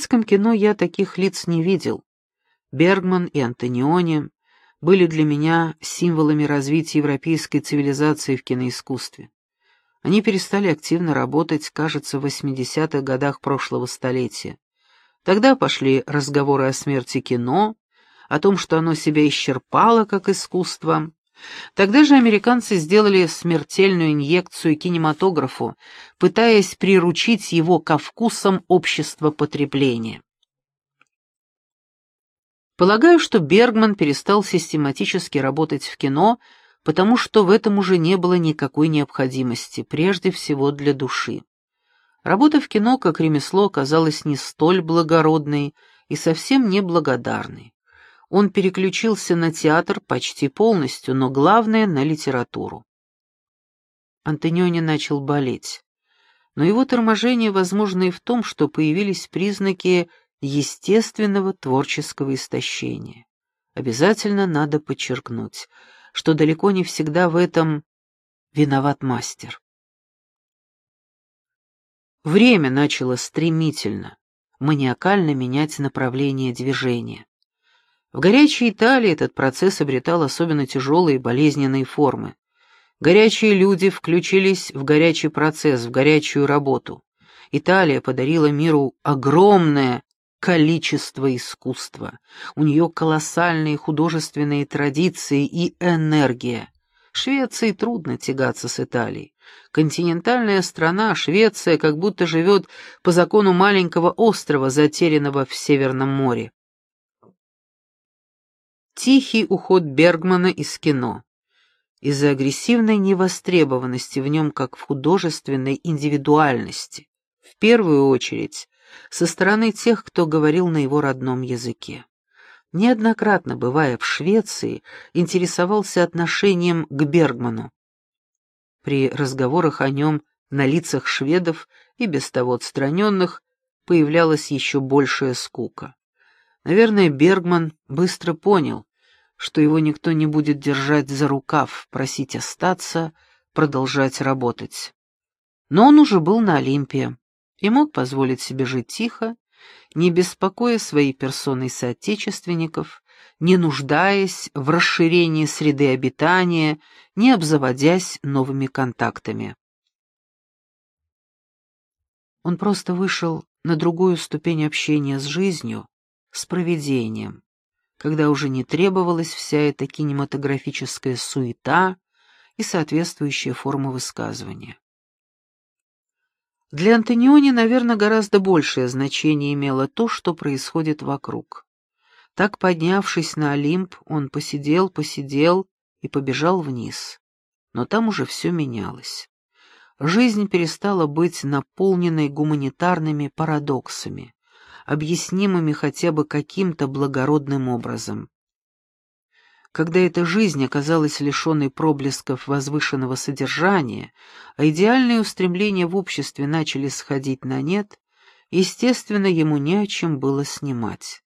советском кино я таких лиц не видел. Бергман и Антониони были для меня символами развития европейской цивилизации в киноискусстве. Они перестали активно работать, кажется, в 80-х годах прошлого столетия. Тогда пошли разговоры о смерти кино, о том, что оно себя исчерпало как искусство. Тогда же американцы сделали смертельную инъекцию кинематографу, пытаясь приручить его ко вкусам общества потребления. Полагаю, что Бергман перестал систематически работать в кино, потому что в этом уже не было никакой необходимости, прежде всего для души. Работа в кино как ремесло оказалась не столь благородной и совсем не благодарной. Он переключился на театр почти полностью, но главное — на литературу. Антониони начал болеть. Но его торможение возможно и в том, что появились признаки естественного творческого истощения. Обязательно надо подчеркнуть, что далеко не всегда в этом виноват мастер. Время начало стремительно, маниакально менять направление движения. В горячей Италии этот процесс обретал особенно тяжелые болезненные формы. Горячие люди включились в горячий процесс, в горячую работу. Италия подарила миру огромное количество искусства. У нее колоссальные художественные традиции и энергия. Швеции трудно тягаться с Италией. Континентальная страна, Швеция, как будто живет по закону маленького острова, затерянного в Северном море. Тихий уход Бергмана из кино. Из-за агрессивной невостребованности в нем как в художественной индивидуальности. В первую очередь, со стороны тех, кто говорил на его родном языке неоднократно бывая в Швеции, интересовался отношением к Бергману. При разговорах о нем на лицах шведов и без того отстраненных появлялась еще большая скука. Наверное, Бергман быстро понял, что его никто не будет держать за рукав, просить остаться, продолжать работать. Но он уже был на Олимпе и мог позволить себе жить тихо не беспокоя своей персоной соотечественников, не нуждаясь в расширении среды обитания, не обзаводясь новыми контактами. Он просто вышел на другую ступень общения с жизнью, с провидением, когда уже не требовалась вся эта кинематографическая суета и соответствующая форма высказывания. Для Антониони, наверное, гораздо большее значение имело то, что происходит вокруг. Так, поднявшись на Олимп, он посидел, посидел и побежал вниз. Но там уже все менялось. Жизнь перестала быть наполненной гуманитарными парадоксами, объяснимыми хотя бы каким-то благородным образом когда эта жизнь оказалась лишенной проблесков возвышенного содержания, а идеальные устремления в обществе начали сходить на нет, естественно, ему не о чем было снимать.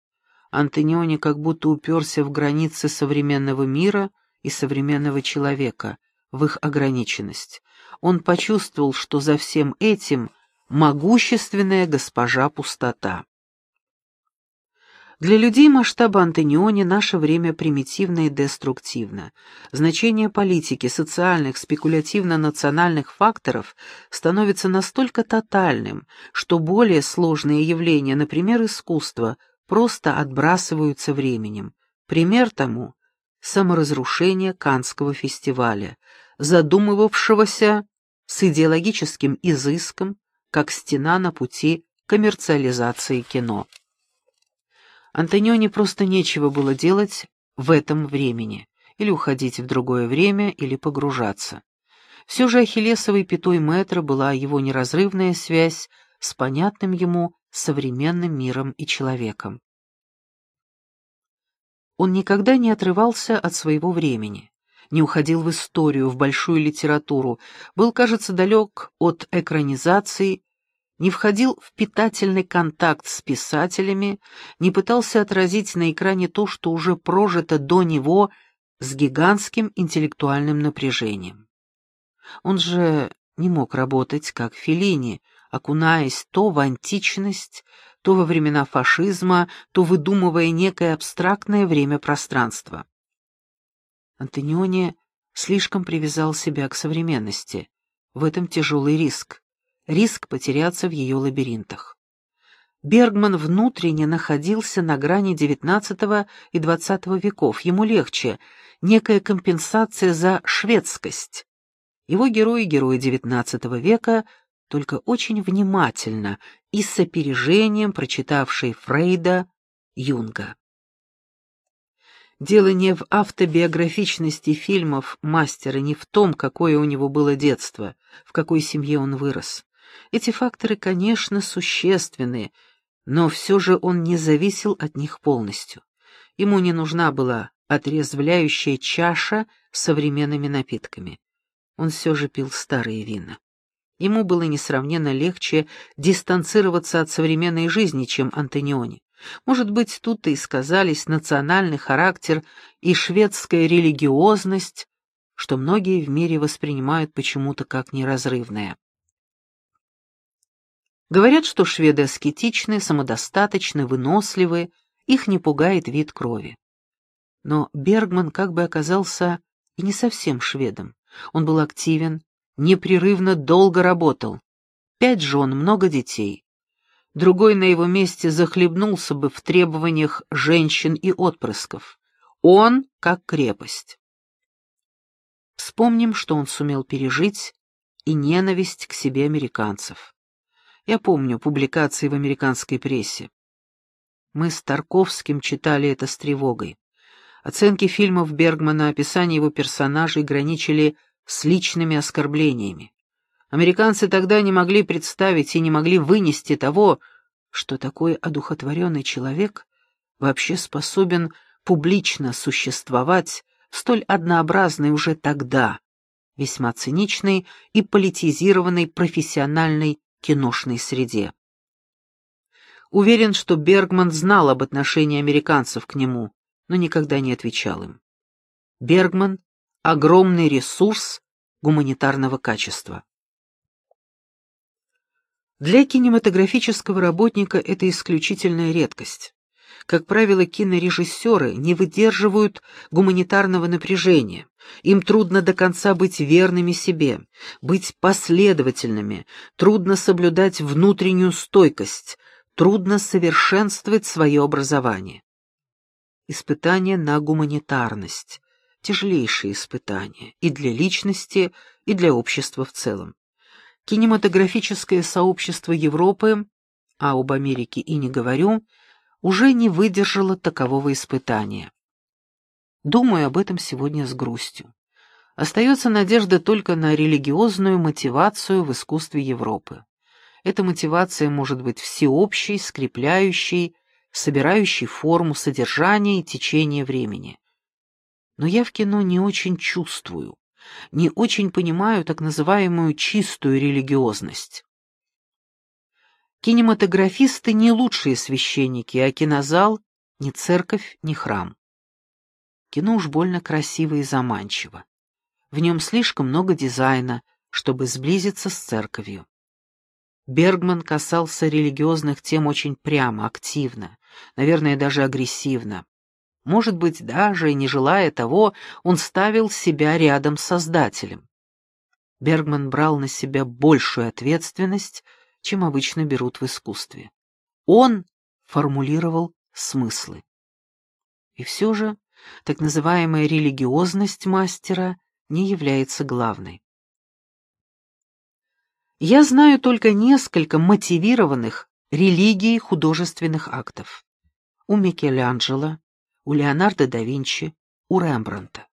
Антониони как будто уперся в границы современного мира и современного человека, в их ограниченность. Он почувствовал, что за всем этим могущественная госпожа пустота. Для людей масштаба Антониони наше время примитивно и деструктивно. Значение политики, социальных, спекулятивно-национальных факторов становится настолько тотальным, что более сложные явления, например, искусство, просто отбрасываются временем. Пример тому — саморазрушение Канского фестиваля, задумывавшегося с идеологическим изыском, как стена на пути коммерциализации кино. Антониони просто нечего было делать в этом времени, или уходить в другое время, или погружаться. Все же Ахиллесовой пятой метра была его неразрывная связь с понятным ему современным миром и человеком. Он никогда не отрывался от своего времени, не уходил в историю, в большую литературу, был, кажется, далек от экранизации не входил в питательный контакт с писателями, не пытался отразить на экране то, что уже прожито до него с гигантским интеллектуальным напряжением. Он же не мог работать как Феллини, окунаясь то в античность, то во времена фашизма, то выдумывая некое абстрактное время-пространство. Антониони слишком привязал себя к современности. В этом тяжелый риск. Риск потеряться в ее лабиринтах. Бергман внутренне находился на грани XIX и XX веков. Ему легче, некая компенсация за шведскость. Его герои, герои XIX века, только очень внимательно и с опережением прочитавшие Фрейда, Юнга. Дело не в автобиографичности фильмов мастера, не в том, какое у него было детство, в какой семье он вырос. Эти факторы, конечно, существенны, но все же он не зависел от них полностью. Ему не нужна была отрезвляющая чаша с современными напитками. Он все же пил старые вина. Ему было несравненно легче дистанцироваться от современной жизни, чем Антониони. Может быть, тут и сказались национальный характер и шведская религиозность, что многие в мире воспринимают почему-то как неразрывное. Говорят, что шведы аскетичны, самодостаточны, выносливы, их не пугает вид крови. Но Бергман как бы оказался и не совсем шведом. Он был активен, непрерывно долго работал. Пять жен, много детей. Другой на его месте захлебнулся бы в требованиях женщин и отпрысков. Он как крепость. Вспомним, что он сумел пережить и ненависть к себе американцев. Я помню публикации в американской прессе. Мы с Тарковским читали это с тревогой. Оценки фильмов Бергмана, описание его персонажей граничили с личными оскорблениями. Американцы тогда не могли представить и не могли вынести того, что такой одухотворенный человек вообще способен публично существовать столь однообразной уже тогда, весьма циничной и политизированной профессиональной киношной среде. Уверен, что Бергман знал об отношении американцев к нему, но никогда не отвечал им. Бергман огромный ресурс гуманитарного качества. Для кинематографического работника это исключительная редкость. Как правило, кинорежиссеры не выдерживают гуманитарного напряжения. Им трудно до конца быть верными себе, быть последовательными, трудно соблюдать внутреннюю стойкость, трудно совершенствовать свое образование. Испытание на гуманитарность, тяжелейшие испытания и для личности, и для общества в целом. Кинематографическое сообщество Европы, а об Америке и не говорю, уже не выдержало такового испытания. Думаю об этом сегодня с грустью. Остается надежда только на религиозную мотивацию в искусстве Европы. Эта мотивация может быть всеобщей, скрепляющей, собирающей форму, содержание и течение времени но я в кино не очень чувствую, не очень понимаю так называемую чистую религиозность. Кинематографисты не лучшие священники, а кинозал — ни церковь, ни храм. Кино уж больно красиво и заманчиво. В нем слишком много дизайна, чтобы сблизиться с церковью. Бергман касался религиозных тем очень прямо, активно, наверное, даже агрессивно. Может быть, даже и не желая того, он ставил себя рядом с Создателем. Бергман брал на себя большую ответственность, чем обычно берут в искусстве. Он формулировал смыслы. И все же так называемая религиозность мастера не является главной. Я знаю только несколько мотивированных религией художественных актов. У Микеланджело, у Леонардо да Винчи, у Рембрандта.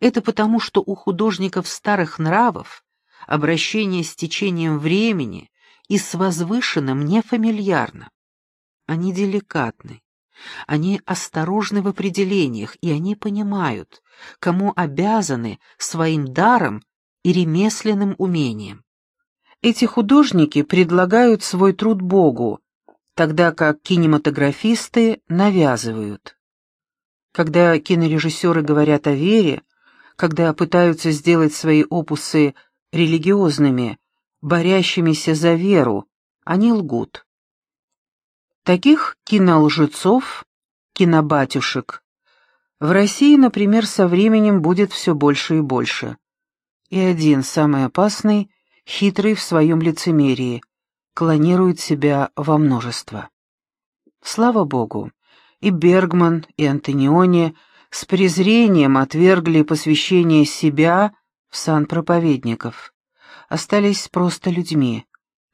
Это потому, что у художников старых нравов обращение с течением времени и с возвышенным не фамильярно. Они деликатны, они осторожны в определениях, и они понимают, кому обязаны своим даром и ремесленным умением. Эти художники предлагают свой труд Богу, тогда как кинематографисты навязывают. Когда кинорежиссеры говорят о вере, когда пытаются сделать свои опусы религиозными, борящимися за веру, они лгут. Таких кинолжецов, кинобатюшек, в России, например, со временем будет все больше и больше. И один, самый опасный, хитрый в своем лицемерии, клонирует себя во множество. Слава Богу, и Бергман, и Антониони с презрением отвергли посвящение себя в сан проповедников, остались просто людьми,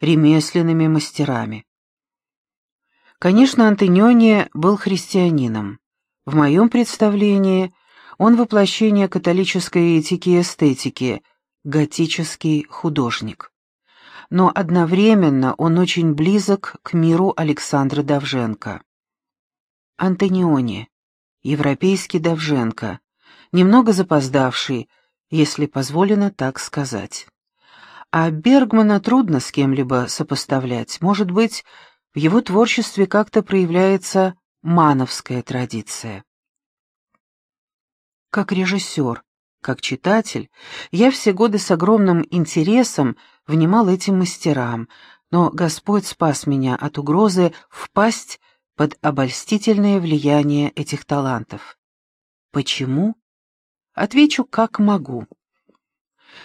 ремесленными мастерами. Конечно, Антониони был христианином. В моем представлении он воплощение католической этики и эстетики, готический художник. Но одновременно он очень близок к миру Александра Давженко. Антониони, европейский Давженко, немного запоздавший, если позволено так сказать. А Бергмана трудно с кем-либо сопоставлять. Может быть, в его творчестве как-то проявляется мановская традиция. Как режиссер, как читатель, я все годы с огромным интересом внимал этим мастерам, но Господь спас меня от угрозы впасть под обольстительное влияние этих талантов. Почему? Отвечу, как могу.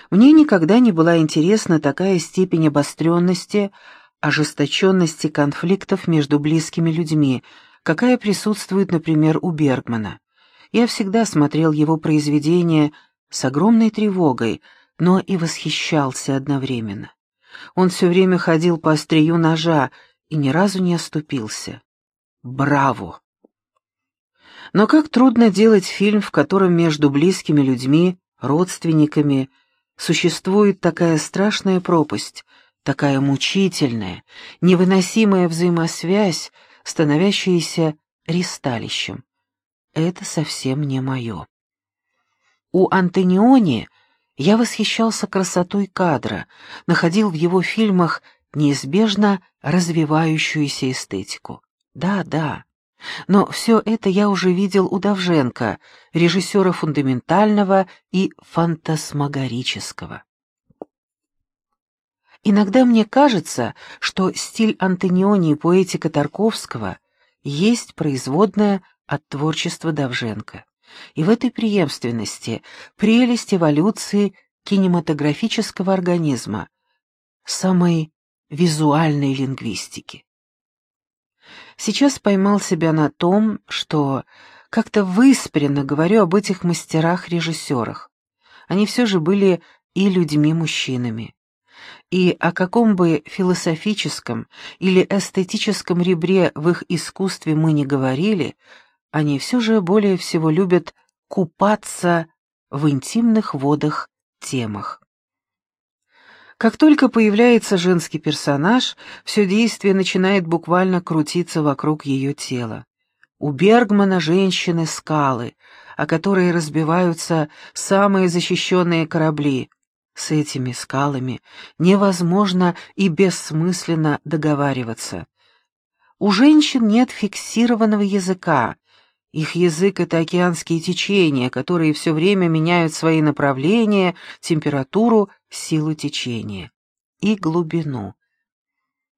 Мне никогда не была интересна такая степень обостренности, ожесточенности конфликтов между близкими людьми, какая присутствует, например, у Бергмана. Я всегда смотрел его произведения с огромной тревогой, но и восхищался одновременно. Он все время ходил по острию ножа и ни разу не оступился. Браво! Но как трудно делать фильм, в котором между близкими людьми, родственниками, существует такая страшная пропасть, такая мучительная, невыносимая взаимосвязь, становящаяся ристалищем. Это совсем не мое. У Антониони я восхищался красотой кадра, находил в его фильмах неизбежно развивающуюся эстетику. Да, да. Но все это я уже видел у Давженко, режиссера фундаментального и фантасмагорического. Иногда мне кажется, что стиль Антониони и поэтика Тарковского есть производная от творчества Давженко. И в этой преемственности прелесть эволюции кинематографического организма, самой визуальной лингвистики. Сейчас поймал себя на том, что как-то выспренно говорю об этих мастерах-режиссерах. Они все же были и людьми-мужчинами. И о каком бы философическом или эстетическом ребре в их искусстве мы ни говорили, они все же более всего любят купаться в интимных водах темах. Как только появляется женский персонаж, все действие начинает буквально крутиться вокруг ее тела. У Бергмана женщины — скалы, о которые разбиваются самые защищенные корабли. С этими скалами невозможно и бессмысленно договариваться. У женщин нет фиксированного языка, их язык — это океанские течения, которые все время меняют свои направления, температуру, силу течения и глубину.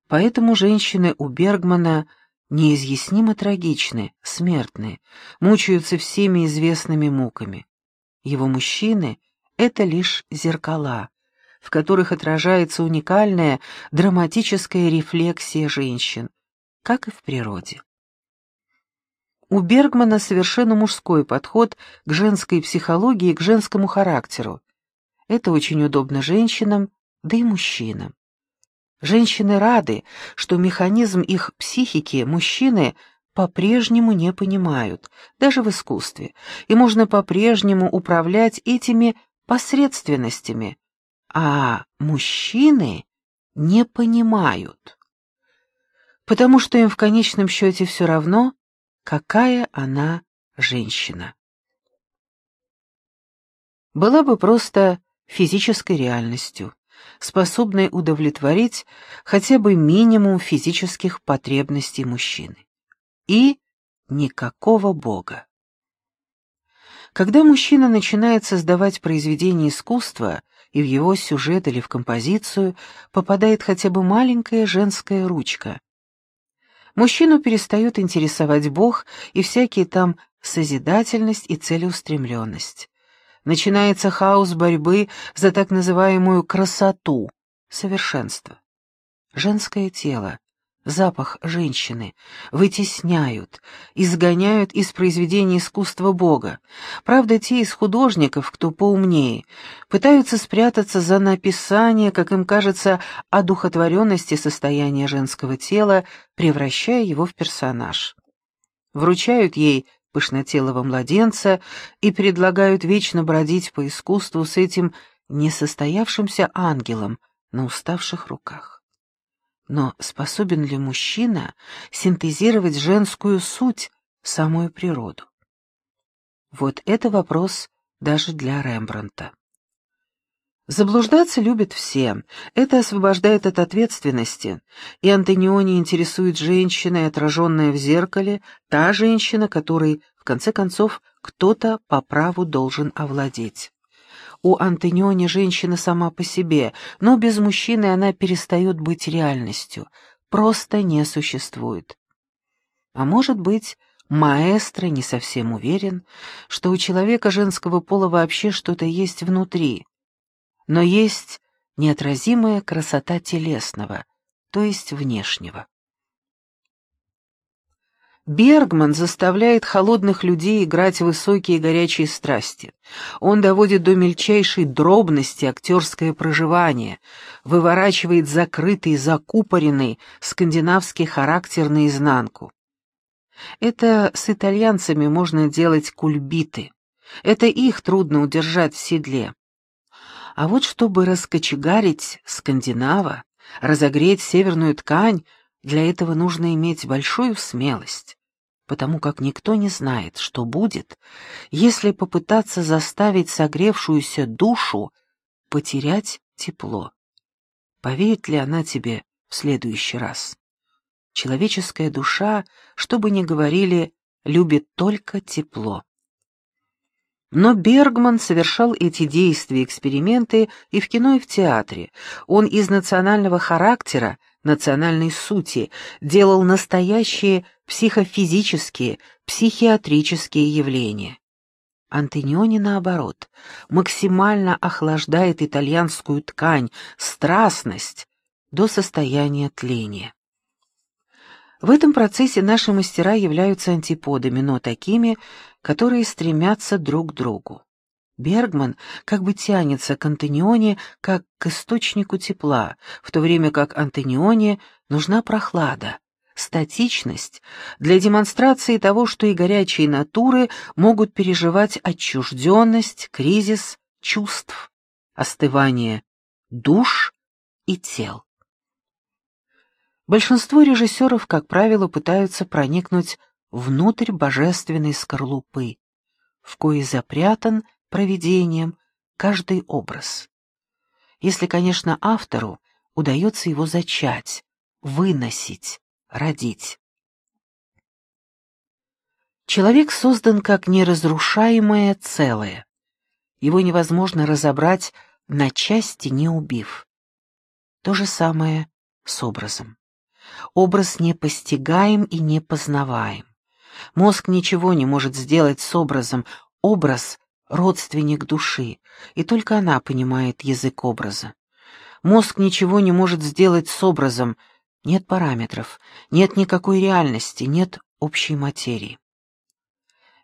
Поэтому женщины у Бергмана неизъяснимо трагичны, смертны, мучаются всеми известными муками. Его мужчины — это лишь зеркала, в которых отражается уникальная драматическая рефлексия женщин, как и в природе. У Бергмана совершенно мужской подход к женской психологии и к женскому характеру. Это очень удобно женщинам, да и мужчинам. Женщины рады, что механизм их психики мужчины по-прежнему не понимают, даже в искусстве, и можно по-прежнему управлять этими посредственностями, а мужчины не понимают, потому что им в конечном счете все равно, какая она женщина. Была бы просто физической реальностью, способной удовлетворить хотя бы минимум физических потребностей мужчины. И никакого Бога. Когда мужчина начинает создавать произведение искусства, и в его сюжет или в композицию попадает хотя бы маленькая женская ручка, Мужчину перестают интересовать Бог и всякие там созидательность и целеустремленность. Начинается хаос борьбы за так называемую красоту, совершенство. Женское тело, запах женщины, вытесняют, изгоняют из произведений искусства Бога. Правда, те из художников, кто поумнее, пытаются спрятаться за написание, как им кажется, одухотворенности состояния женского тела, превращая его в персонаж. Вручают ей пышнотелого младенца и предлагают вечно бродить по искусству с этим несостоявшимся ангелом на уставших руках. Но способен ли мужчина синтезировать женскую суть, самую природу? Вот это вопрос даже для Рембрандта. Заблуждаться любят все, это освобождает от ответственности, и Антониони интересует женщина, отраженная в зеркале, та женщина, которой, в конце концов, кто-то по праву должен овладеть. У Антониони женщина сама по себе, но без мужчины она перестает быть реальностью, просто не существует. А может быть, маэстро не совсем уверен, что у человека женского пола вообще что-то есть внутри, но есть неотразимая красота телесного, то есть внешнего. Бергман заставляет холодных людей играть высокие горячие страсти. Он доводит до мельчайшей дробности актерское проживание, выворачивает закрытый, закупоренный скандинавский характер наизнанку. Это с итальянцами можно делать кульбиты. Это их трудно удержать в седле. А вот чтобы раскочегарить скандинава, разогреть северную ткань, для этого нужно иметь большую смелость, потому как никто не знает, что будет, если попытаться заставить согревшуюся душу потерять тепло. Поверит ли она тебе в следующий раз? Человеческая душа, что бы ни говорили, любит только тепло. Но Бергман совершал эти действия, эксперименты и в кино, и в театре. Он из национального характера национальной сути, делал настоящие психофизические, психиатрические явления. Антониони, наоборот, максимально охлаждает итальянскую ткань, страстность, до состояния тления. В этом процессе наши мастера являются антиподами, но такими, которые стремятся друг к другу. Бергман как бы тянется к Антонионе как к источнику тепла, в то время как Антонионе нужна прохлада, статичность для демонстрации того, что и горячие натуры могут переживать отчужденность, кризис чувств, остывание душ и тел. Большинство режиссеров, как правило, пытаются проникнуть внутрь божественной скорлупы, в кое запрятан проведением каждый образ. Если, конечно, автору удается его зачать, выносить, родить. Человек создан как неразрушаемое целое. Его невозможно разобрать на части, не убив. То же самое с образом. Образ не постигаем и не познаваем. Мозг ничего не может сделать с образом. Образ родственник души, и только она понимает язык образа. Мозг ничего не может сделать с образом, нет параметров, нет никакой реальности, нет общей материи.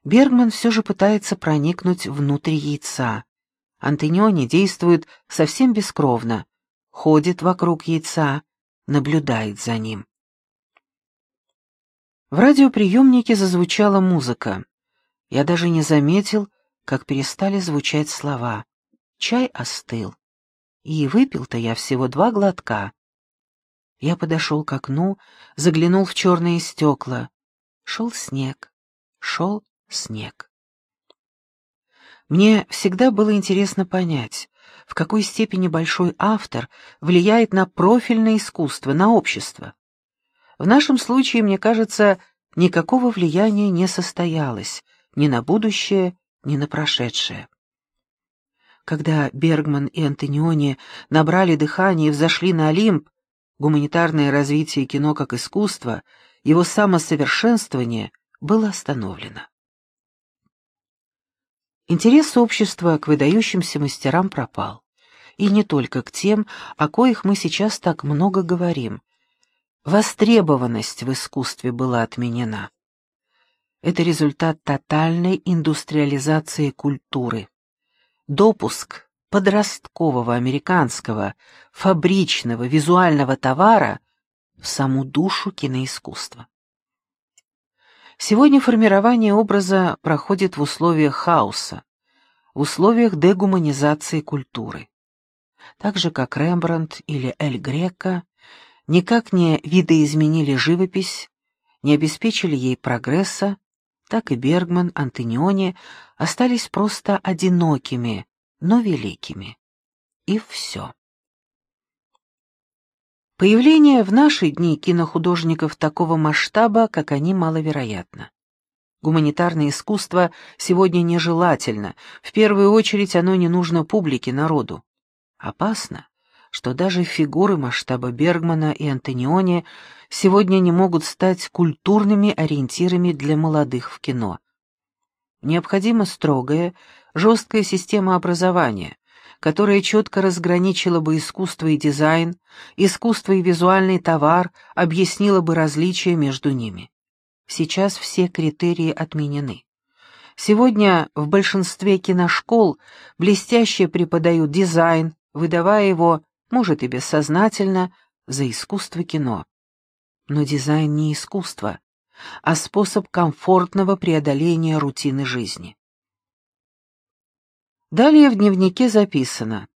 Бергман все же пытается проникнуть внутрь яйца. Антониони действует совсем бескровно, ходит вокруг яйца, наблюдает за ним. В радиоприемнике зазвучала музыка. Я даже не заметил, как перестали звучать слова. Чай остыл. И выпил-то я всего два глотка. Я подошел к окну, заглянул в черные стекла. Шел снег, шел снег. Мне всегда было интересно понять, в какой степени большой автор влияет на профильное искусство, на общество. В нашем случае, мне кажется, никакого влияния не состоялось ни на будущее, ни на прошедшее. Когда Бергман и Антониони набрали дыхание и взошли на Олимп, гуманитарное развитие кино как искусство его самосовершенствование было остановлено. Интерес общества к выдающимся мастерам пропал. И не только к тем, о коих мы сейчас так много говорим. Востребованность в искусстве была отменена. Это результат тотальной индустриализации культуры. Допуск подросткового американского фабричного визуального товара в саму душу киноискусства. Сегодня формирование образа проходит в условиях хаоса, в условиях дегуманизации культуры. Так же, как Рембрандт или Эль Греко никак не видоизменили живопись, не обеспечили ей прогресса, так и Бергман, Антониони остались просто одинокими, но великими. И все. Появление в наши дни кинохудожников такого масштаба, как они, маловероятно. Гуманитарное искусство сегодня нежелательно, в первую очередь оно не нужно публике, народу. Опасно, что даже фигуры масштаба Бергмана и Антониони сегодня не могут стать культурными ориентирами для молодых в кино. Необходима строгая, жесткая система образования, которая четко разграничила бы искусство и дизайн, искусство и визуальный товар, объяснила бы различия между ними. Сейчас все критерии отменены. Сегодня в большинстве киношкол блестяще преподают дизайн, выдавая его, может и бессознательно, за искусство кино. Но дизайн не искусство, а способ комфортного преодоления рутины жизни. Далее в дневнике записано.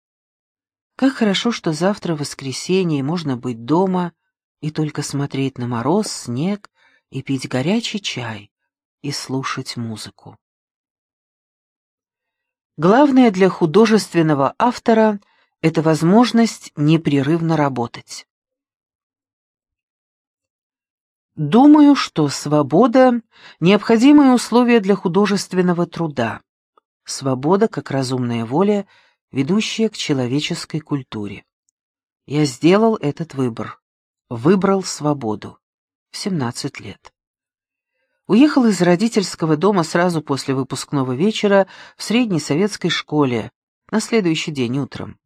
Как хорошо, что завтра воскресенье, можно быть дома и только смотреть на мороз, снег и пить горячий чай и слушать музыку. Главное для художественного автора — это возможность непрерывно работать. Думаю, что свобода — необходимое условие для художественного труда свобода как разумная воля, ведущая к человеческой культуре. Я сделал этот выбор. Выбрал свободу. В 17 лет. Уехал из родительского дома сразу после выпускного вечера в средней советской школе, на следующий день утром.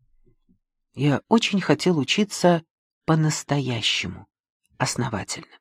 Я очень хотел учиться по-настоящему, основательно.